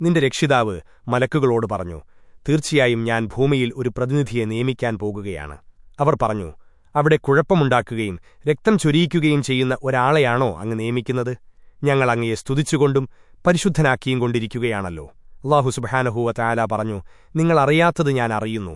നിന്റെ രക്ഷിതാവ് മലക്കുകളോട് പറഞ്ഞു തീർച്ചയായും ഞാൻ ഭൂമിയിൽ ഒരു പ്രതിനിധിയെ നിയമിക്കാൻ പോകുകയാണ്. അവർ പറഞ്ഞു അവിടെ കുഴപ്പമുണ്ടാക്കുകയും രക്തം ചൊരിയിക്കുകയും ചെയ്യുന്ന ഒരാളെയാണോ അങ്ങ് നിയമിക്കുന്നത്? ഞങ്ങൾ അങ്ങയെ സ്തുതിച്ചുകൊണ്ടും പരിശുദ്ധനാക്കിയും കൊണ്ടിരിക്കുകയാണല്ലോ. അള്ളാഹു സുബഹാനഹൂവ തായാല പറഞ്ഞു നിങ്ങളറിയാത്തത് ഞാൻ അറിയുന്നു.